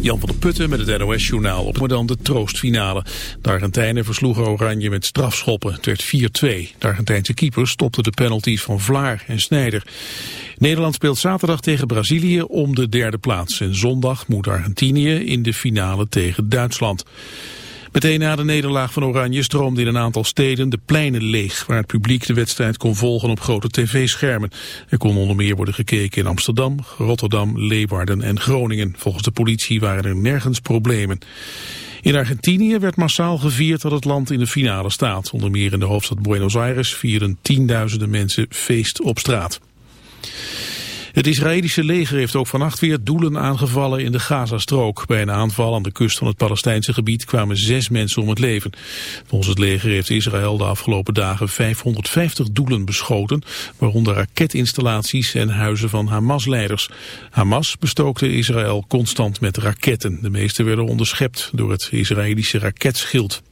Jan van der Putten met het NOS-journaal op dan de troostfinale. De Argentijnen versloegen Oranje met strafschoppen. Het werd 4-2. De Argentijnse keepers stopten de penalties van Vlaar en Snijder. Nederland speelt zaterdag tegen Brazilië om de derde plaats. En zondag moet Argentinië in de finale tegen Duitsland. Meteen na de nederlaag van Oranje stroomde in een aantal steden de pleinen leeg, waar het publiek de wedstrijd kon volgen op grote tv-schermen. Er kon onder meer worden gekeken in Amsterdam, Rotterdam, Leeuwarden en Groningen. Volgens de politie waren er nergens problemen. In Argentinië werd massaal gevierd dat het land in de finale staat. Onder meer in de hoofdstad Buenos Aires vieren tienduizenden mensen feest op straat. Het Israëlische leger heeft ook vannacht weer doelen aangevallen in de Gazastrook. Bij een aanval aan de kust van het Palestijnse gebied kwamen zes mensen om het leven. Volgens het leger heeft Israël de afgelopen dagen 550 doelen beschoten, waaronder raketinstallaties en huizen van Hamas-leiders. Hamas bestookte Israël constant met raketten. De meeste werden onderschept door het Israëlische raketschild.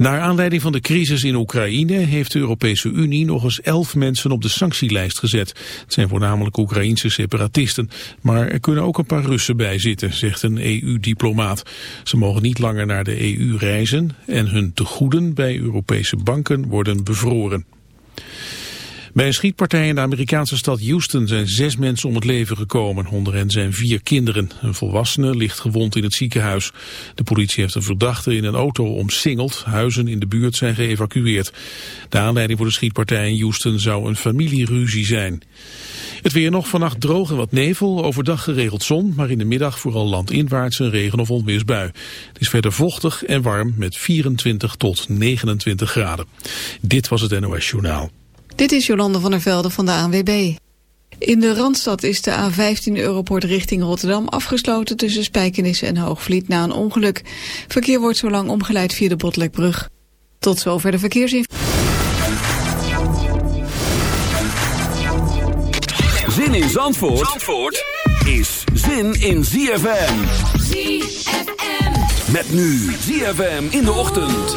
Naar aanleiding van de crisis in Oekraïne heeft de Europese Unie nog eens elf mensen op de sanctielijst gezet. Het zijn voornamelijk Oekraïnse separatisten, maar er kunnen ook een paar Russen bij zitten, zegt een EU-diplomaat. Ze mogen niet langer naar de EU reizen en hun tegoeden bij Europese banken worden bevroren. Bij een schietpartij in de Amerikaanse stad Houston zijn zes mensen om het leven gekomen. Onder hen zijn vier kinderen. Een volwassene ligt gewond in het ziekenhuis. De politie heeft een verdachte in een auto omsingeld. Huizen in de buurt zijn geëvacueerd. De aanleiding voor de schietpartij in Houston zou een familieruzie zijn. Het weer nog vannacht droog en wat nevel, overdag geregeld zon, maar in de middag vooral landinwaarts een regen- of onweersbui. Het is verder vochtig en warm met 24 tot 29 graden. Dit was het NOS Journaal. Dit is Jolande van der Velde van de ANWB. In de Randstad is de A15 Europort richting Rotterdam afgesloten tussen Spijkenisse en Hoogvliet na een ongeluk. Verkeer wordt zo lang omgeleid via de Botlekbrug. Tot zover de verkeersinformatie. Zin in Zandvoort, Zandvoort is zin in ZFM. ZFM. Met nu ZFM in de ochtend.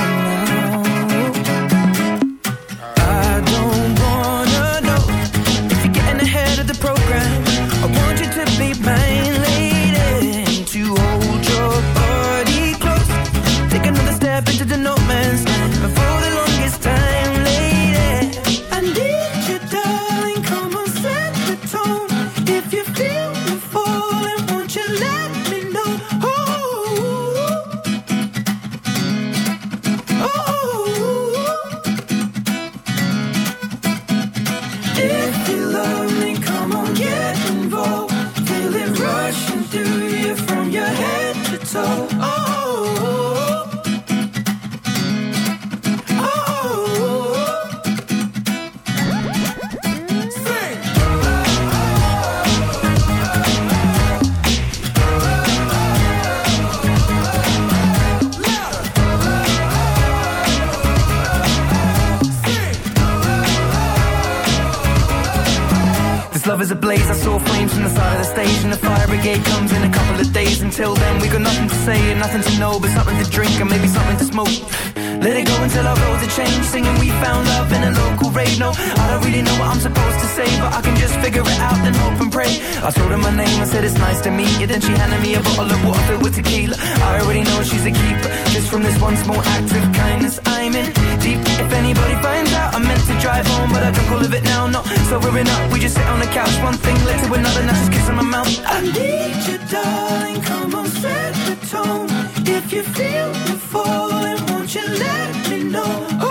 once more active of kindness. I'm in deep. If anybody finds out, I'm meant to drive home, but I don't call it now. No, so we're in up. We just sit on the couch, one thing led to another, now just kissing my mouth. I need you, darling. Come on, set the tone. If you feel the falling, won't you let me know?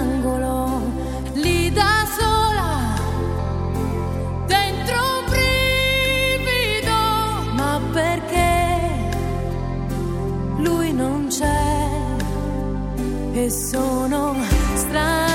sono strano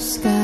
sky.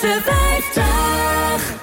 56.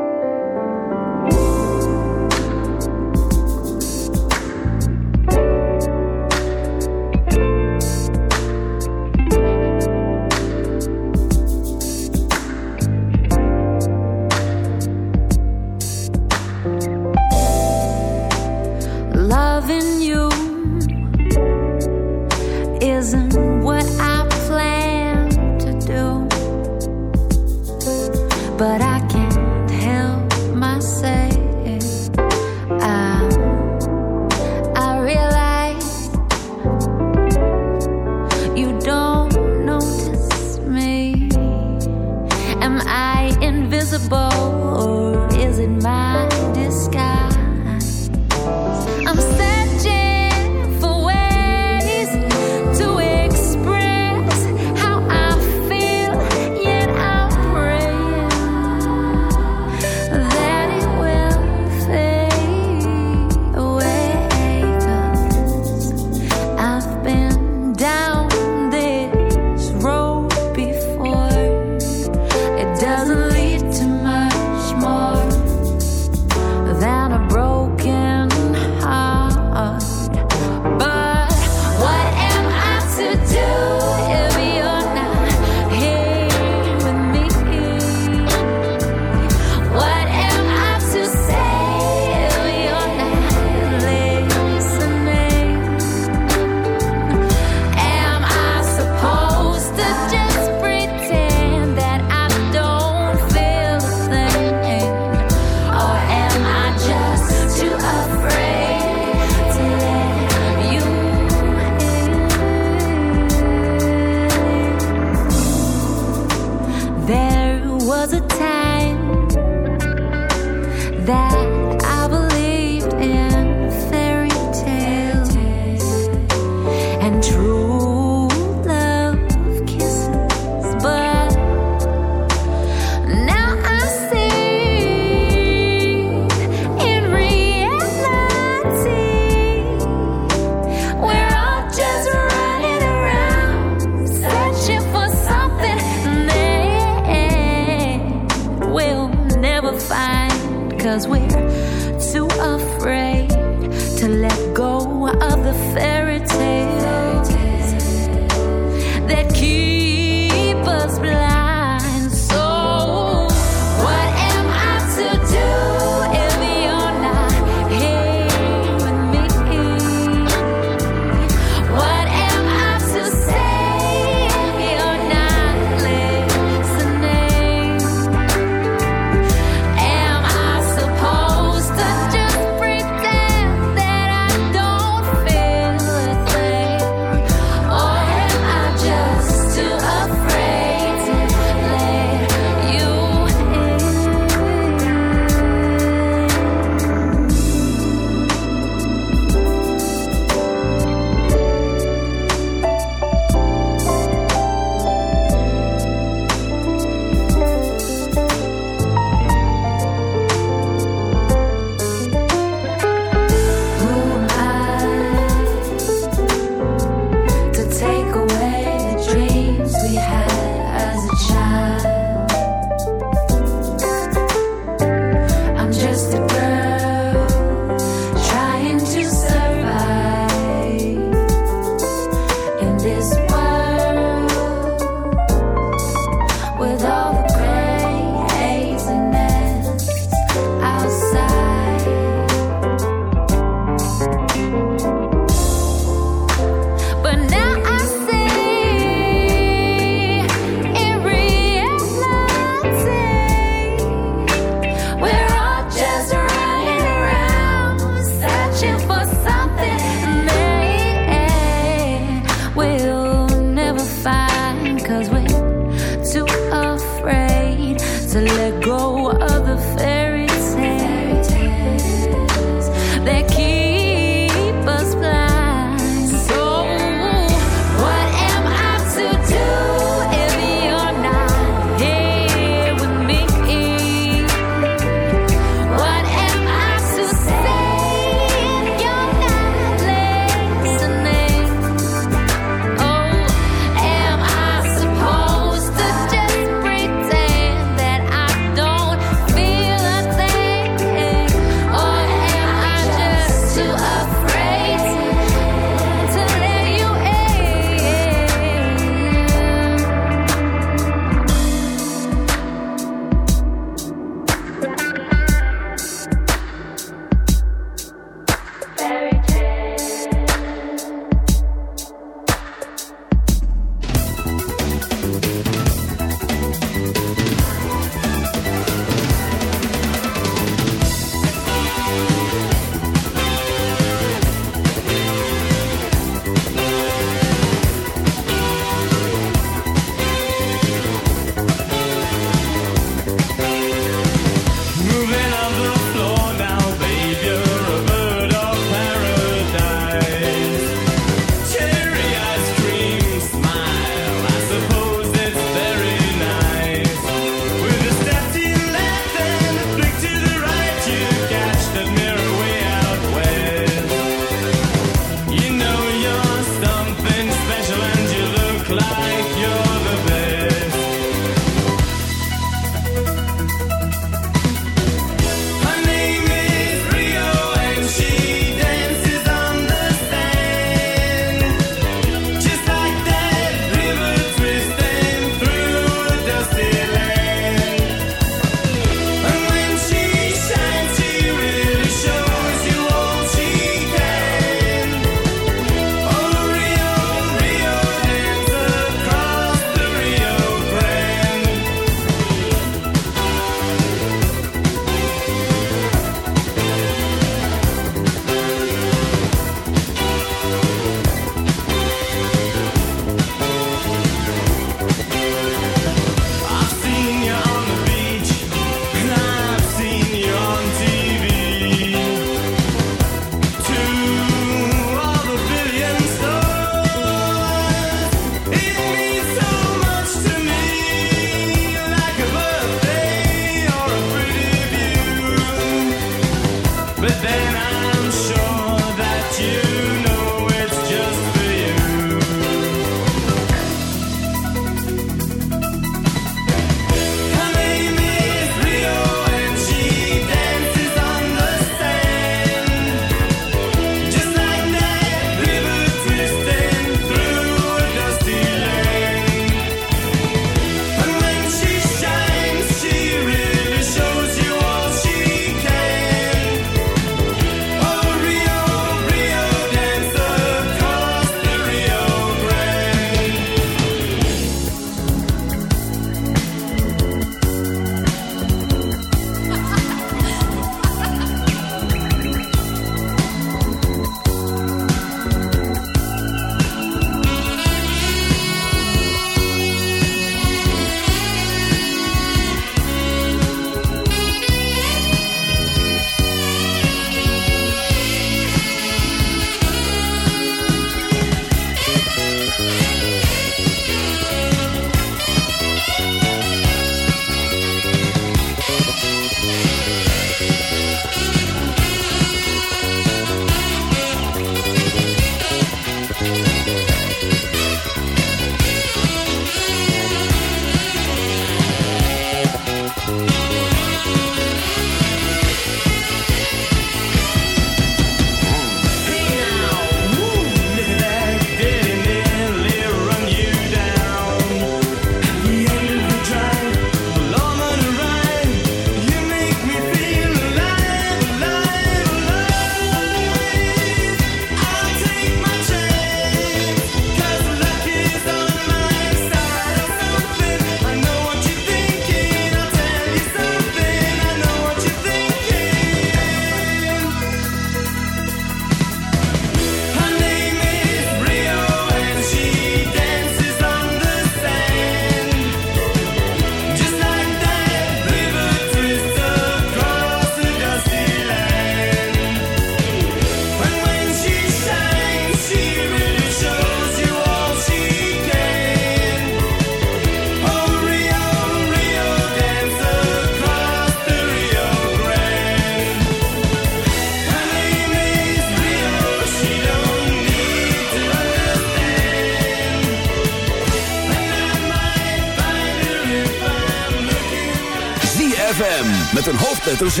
Hoofdletter Z.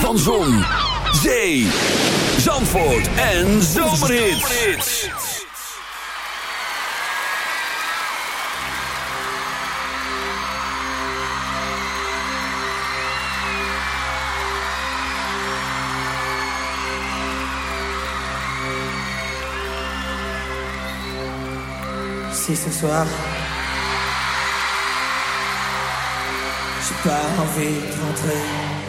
Van Zon, Zee, Zandvoort en Zomerhits. Si ce soir J'ai pas envie de rentrer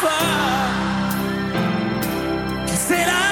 far. Said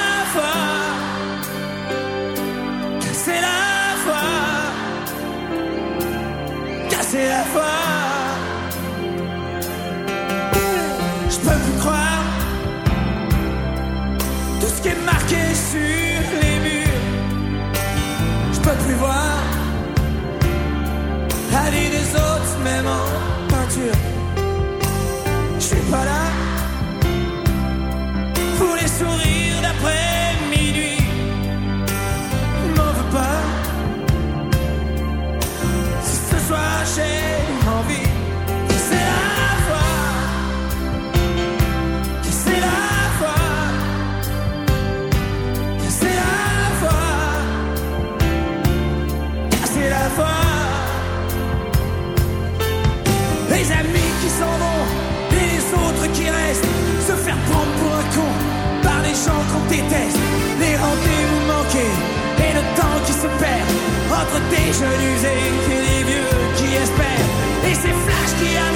Entre tes genoux et les vieux qui espèrent Et ces flashs qui amènent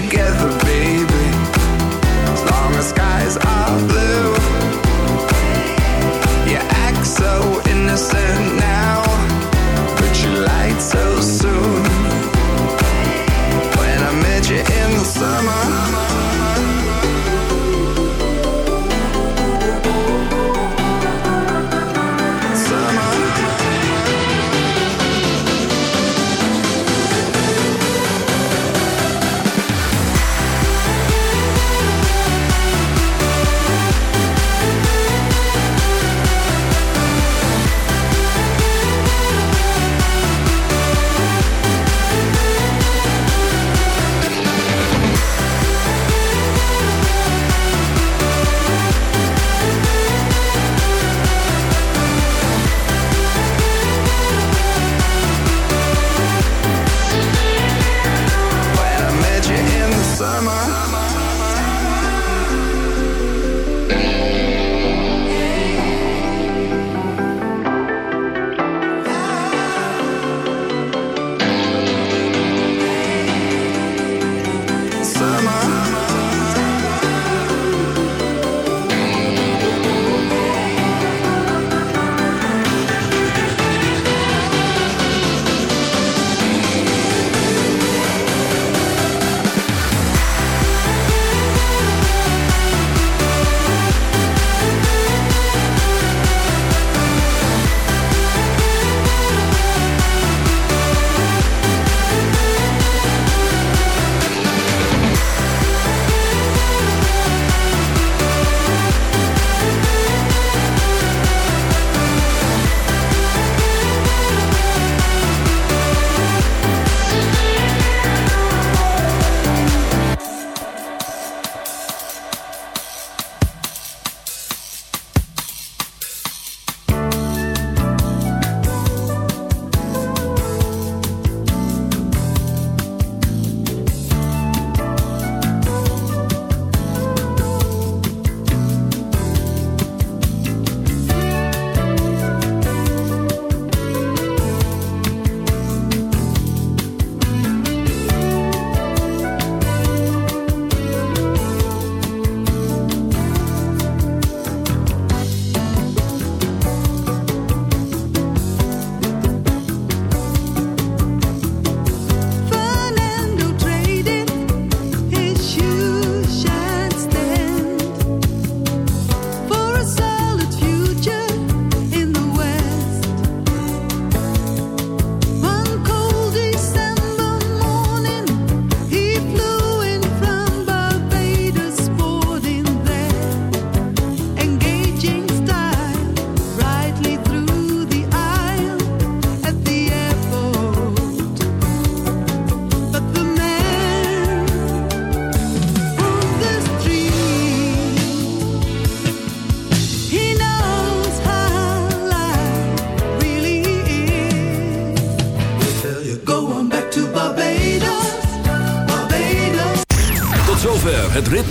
Together,